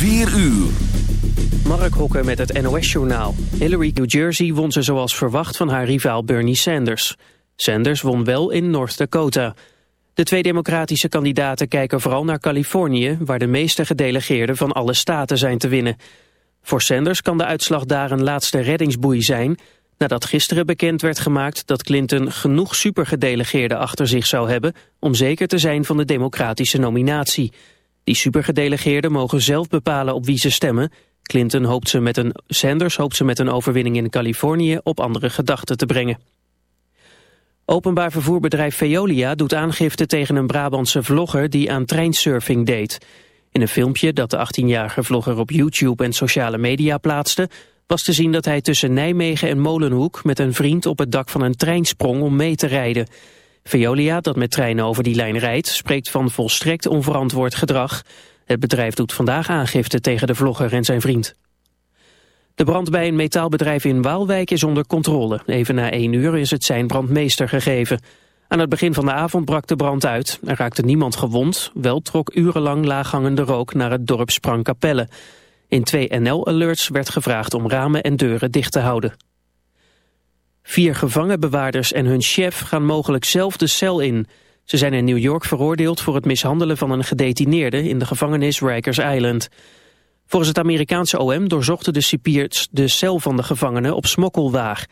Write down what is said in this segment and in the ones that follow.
4 uur. Mark Hokker met het NOS-journaal. Hillary New Jersey won ze zoals verwacht van haar rivaal Bernie Sanders. Sanders won wel in North Dakota. De twee democratische kandidaten kijken vooral naar Californië... waar de meeste gedelegeerden van alle staten zijn te winnen. Voor Sanders kan de uitslag daar een laatste reddingsboei zijn... nadat gisteren bekend werd gemaakt dat Clinton genoeg supergedelegeerden achter zich zou hebben... om zeker te zijn van de democratische nominatie... Die supergedelegeerden mogen zelf bepalen op wie ze stemmen. Clinton hoopt ze met een, Sanders hoopt ze met een overwinning in Californië op andere gedachten te brengen. Openbaar vervoerbedrijf Veolia doet aangifte tegen een Brabantse vlogger die aan treinsurfing deed. In een filmpje dat de 18-jarige vlogger op YouTube en sociale media plaatste... was te zien dat hij tussen Nijmegen en Molenhoek met een vriend op het dak van een trein sprong om mee te rijden. Veolia, dat met treinen over die lijn rijdt, spreekt van volstrekt onverantwoord gedrag. Het bedrijf doet vandaag aangifte tegen de vlogger en zijn vriend. De brand bij een metaalbedrijf in Waalwijk is onder controle. Even na één uur is het zijn brandmeester gegeven. Aan het begin van de avond brak de brand uit. Er raakte niemand gewond. Wel trok urenlang laaghangende rook naar het dorp Sprangkapelle. In twee NL-alerts werd gevraagd om ramen en deuren dicht te houden. Vier gevangenbewaarders en hun chef gaan mogelijk zelf de cel in. Ze zijn in New York veroordeeld voor het mishandelen van een gedetineerde in de gevangenis Rikers Island. Volgens het Amerikaanse OM doorzochten de cipiers de cel van de gevangenen op smokkelwaag.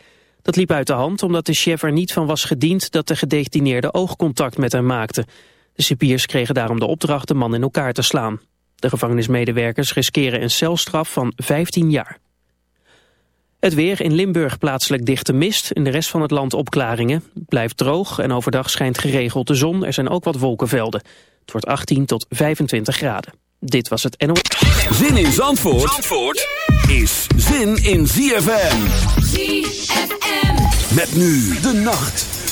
Dat liep uit de hand omdat de chef er niet van was gediend dat de gedetineerde oogcontact met hem maakte. De cipiers kregen daarom de opdracht de man in elkaar te slaan. De gevangenismedewerkers riskeren een celstraf van 15 jaar. Het weer in Limburg plaatselijk dichte mist. In de rest van het land opklaringen. Blijft droog en overdag schijnt geregeld de zon. Er zijn ook wat wolkenvelden. Het wordt 18 tot 25 graden. Dit was het NO. Zin in Zandvoort, Zandvoort is zin in ZFM. ZFM. Met nu de nacht.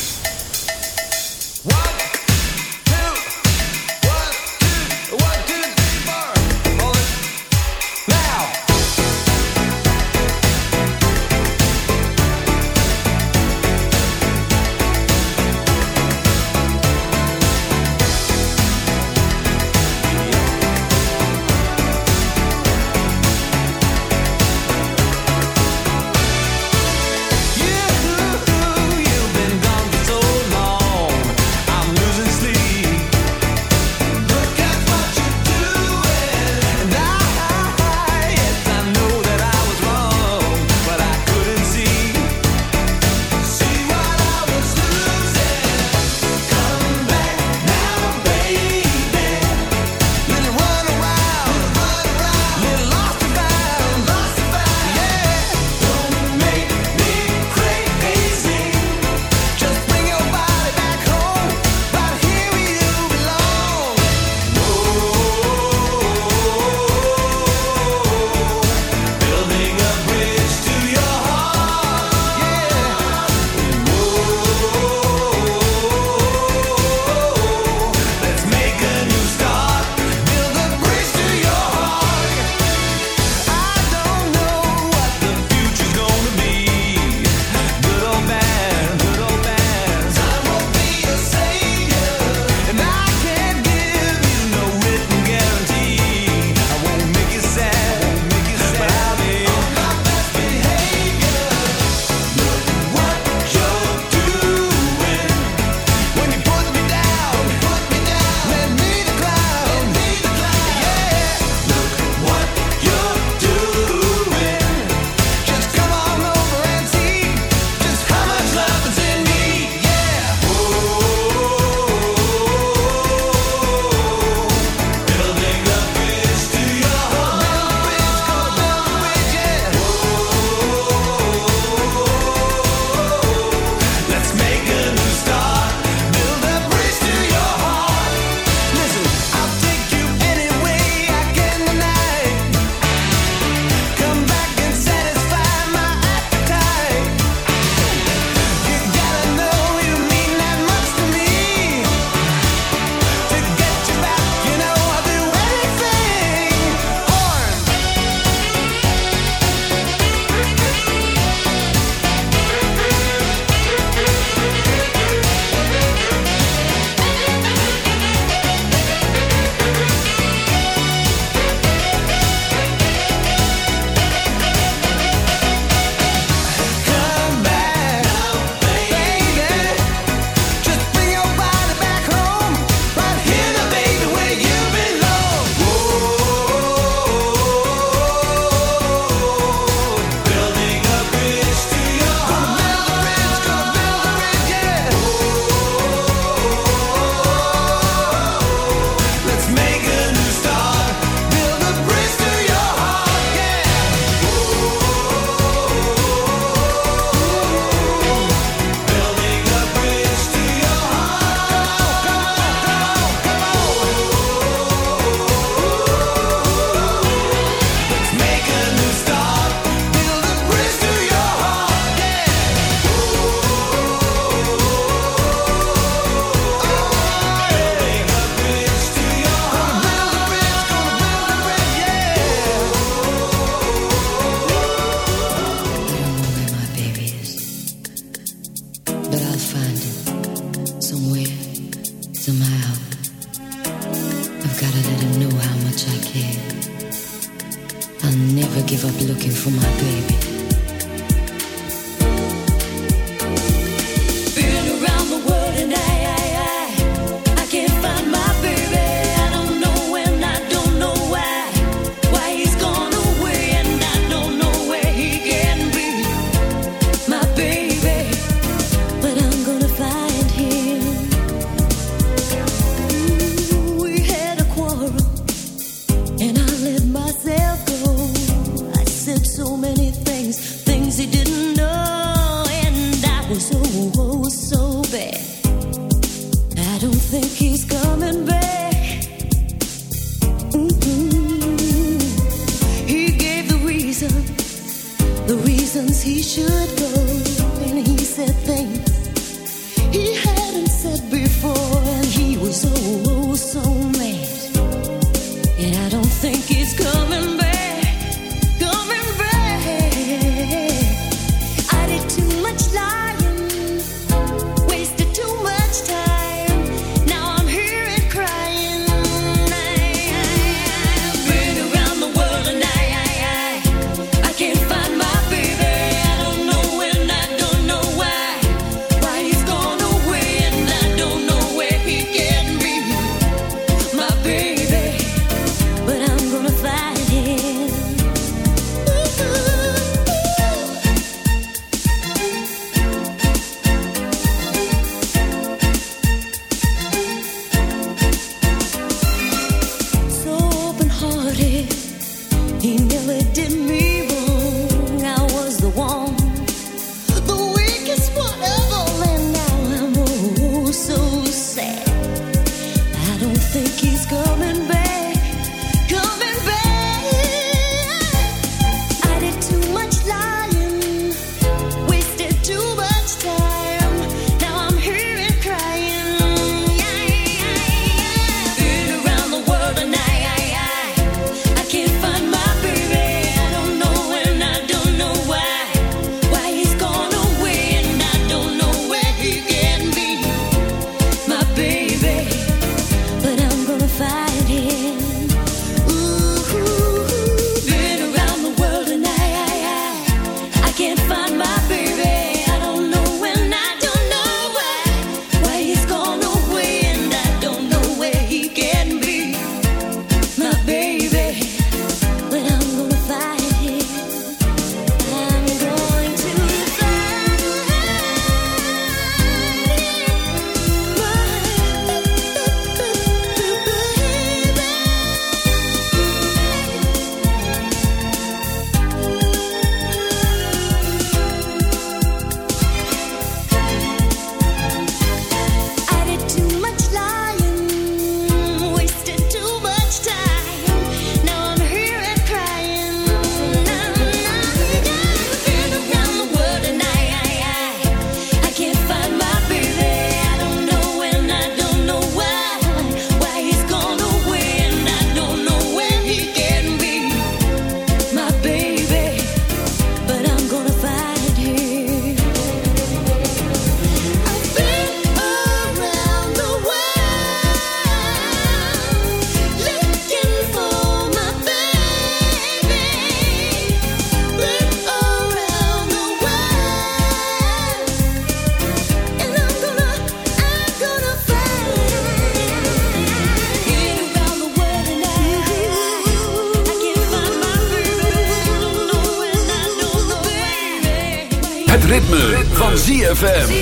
ZFM.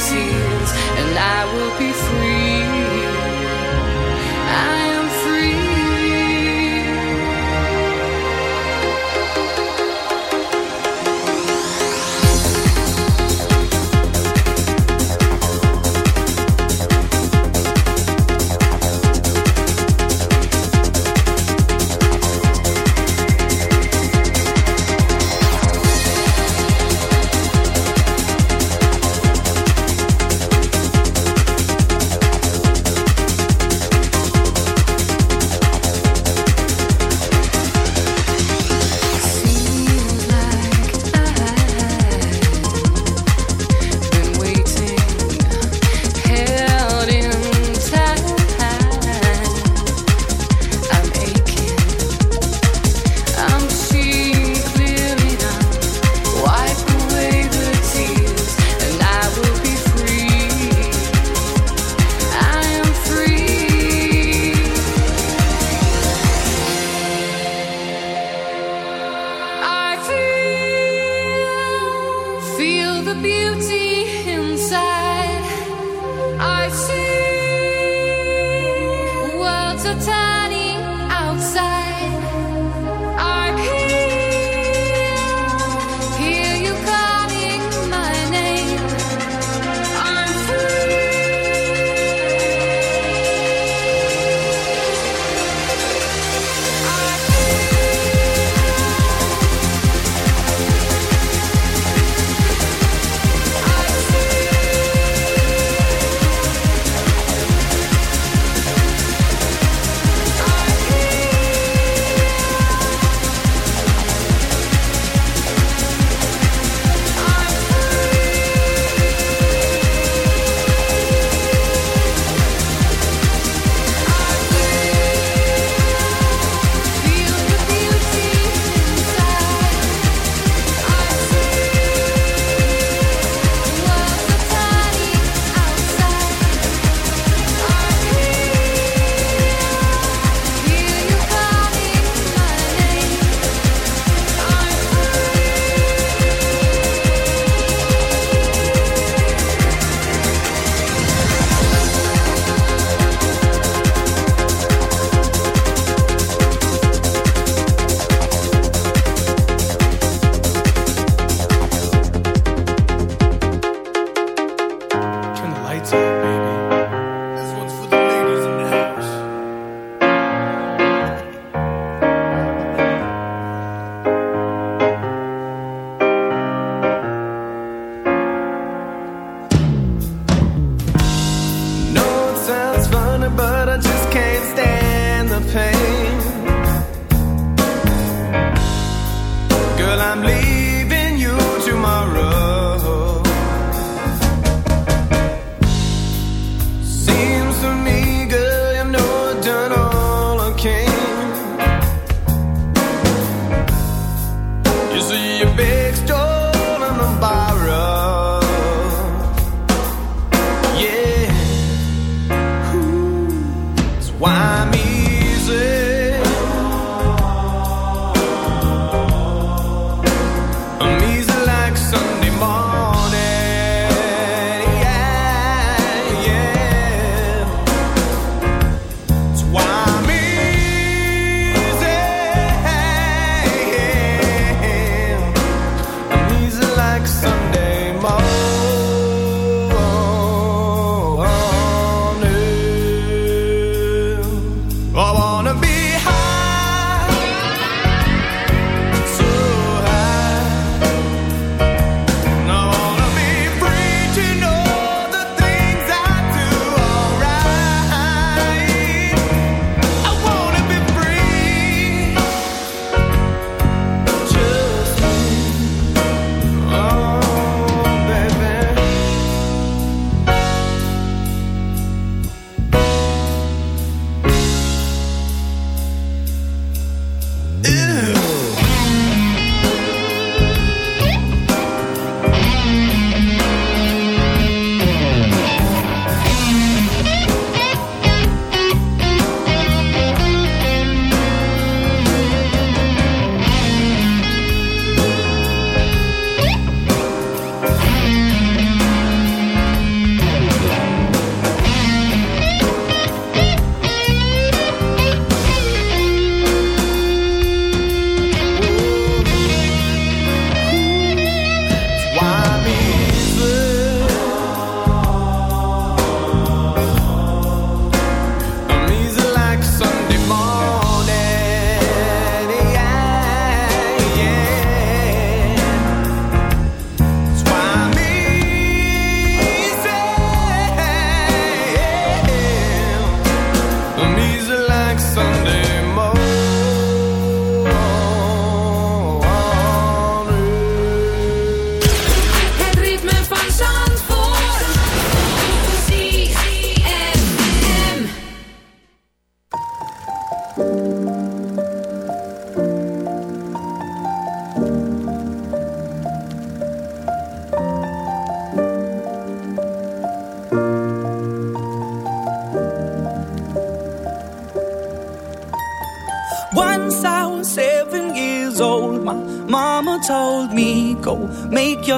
and I will be free. I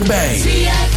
bent Bem.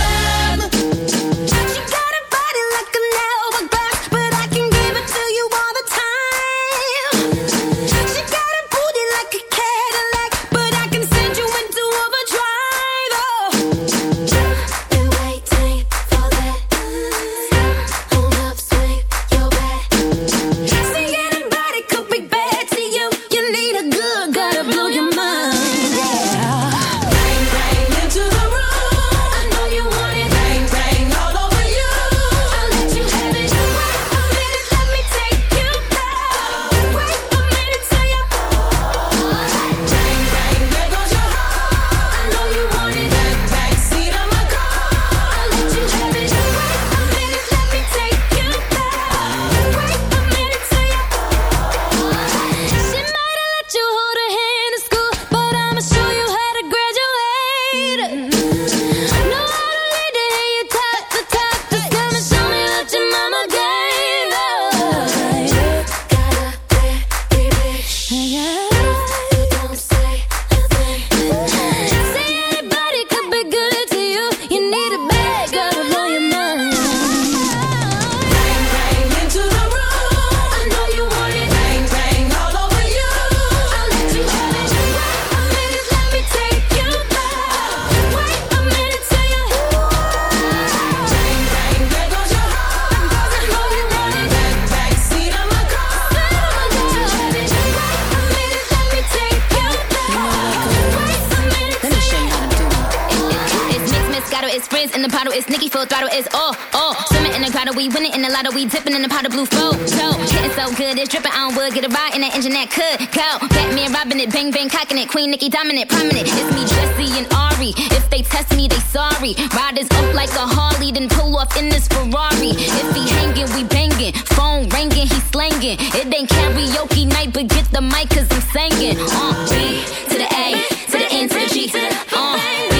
lot of weed dipping in a pot of blue flow. So, getting so good, it's dripping. I don't would get a ride in an engine that could go. Batman robbing it, bang bang cocking it. Queen Nicki dominant, prominent. It's me, Jesse and Ari. If they test me, they sorry. Riders up like a Harley, then pull off in this Ferrari. If he hanging, we banging. Phone ringing, he slanging. It ain't karaoke night, but get the mic cause I'm singing. Uh, B to the A, to the N to the G. Uh, B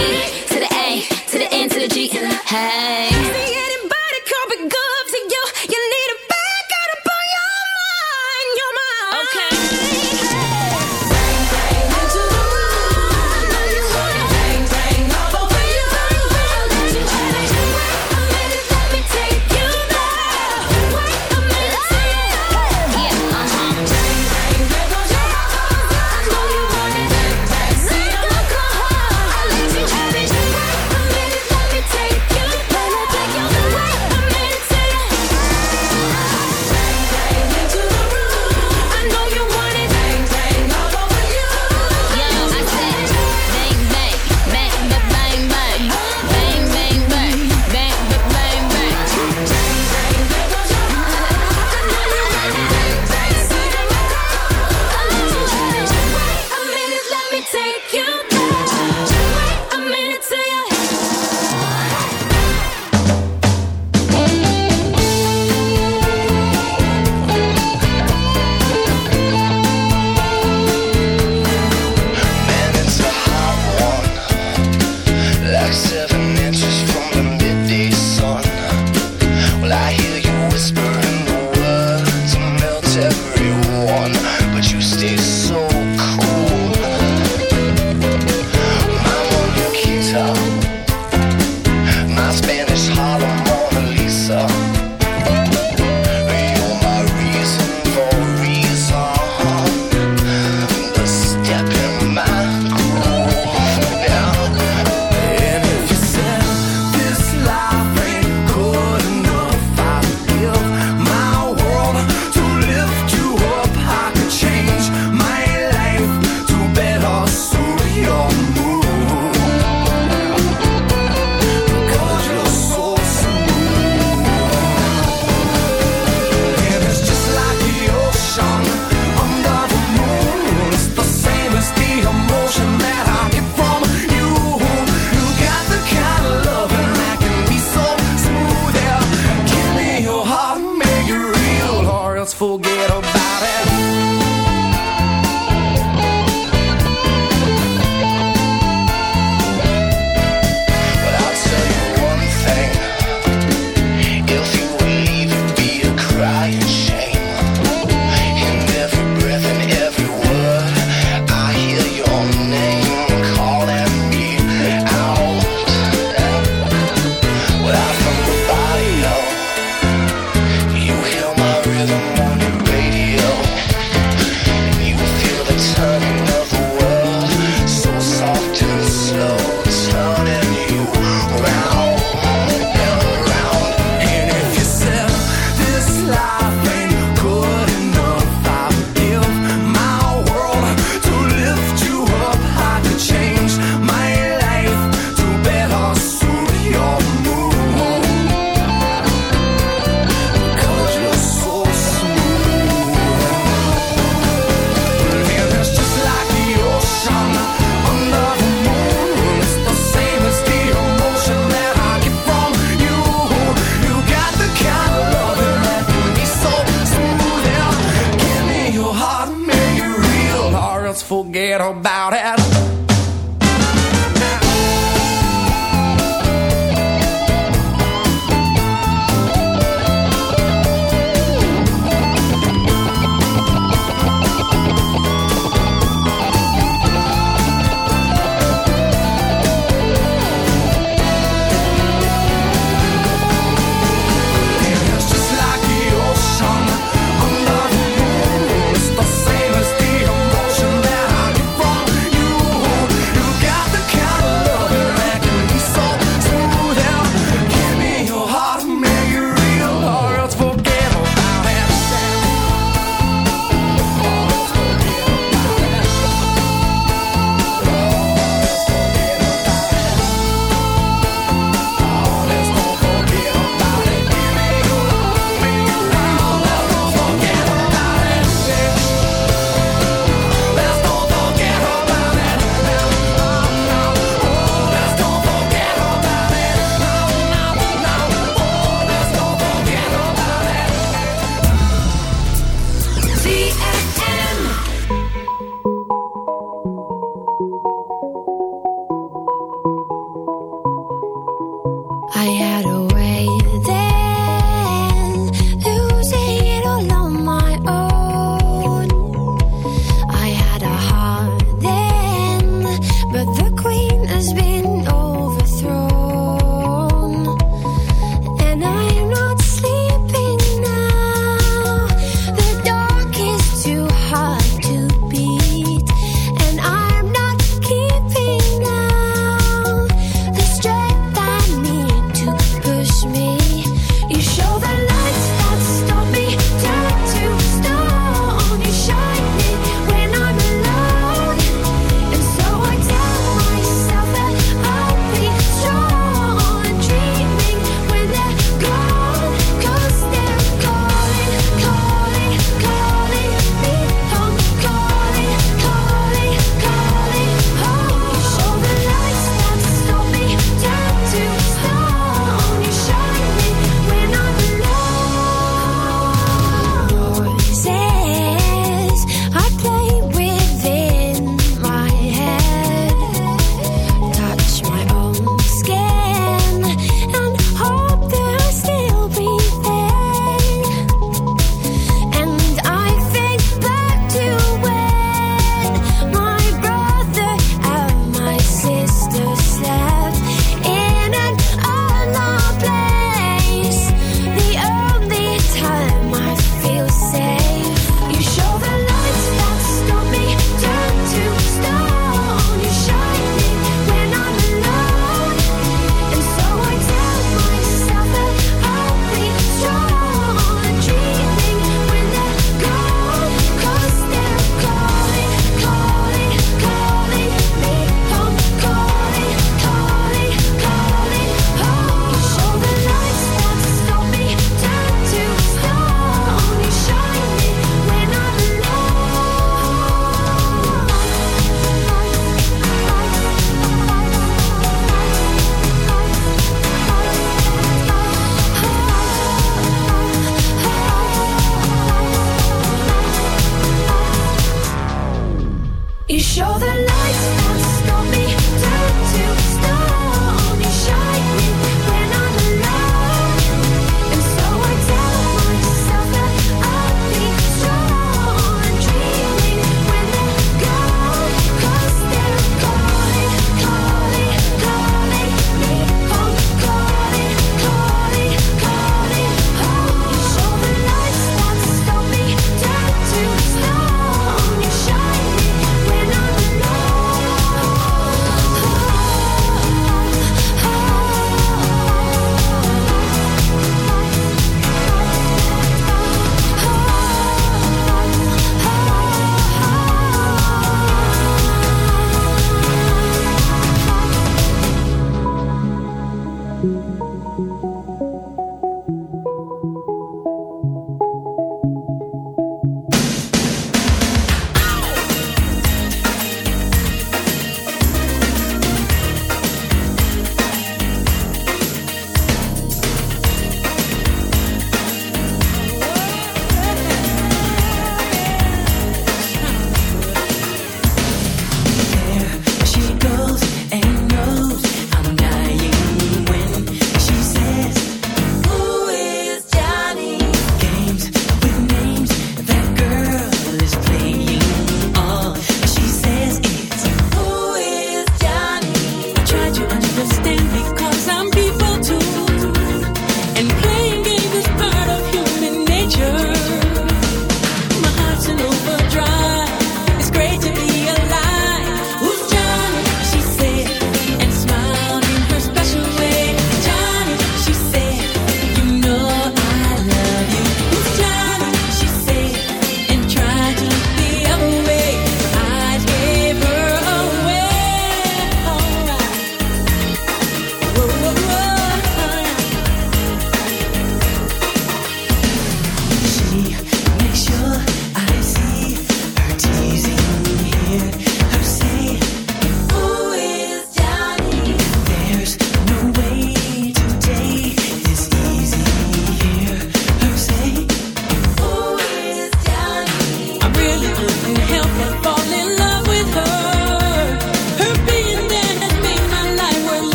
to the A, to the N to the G. Hey.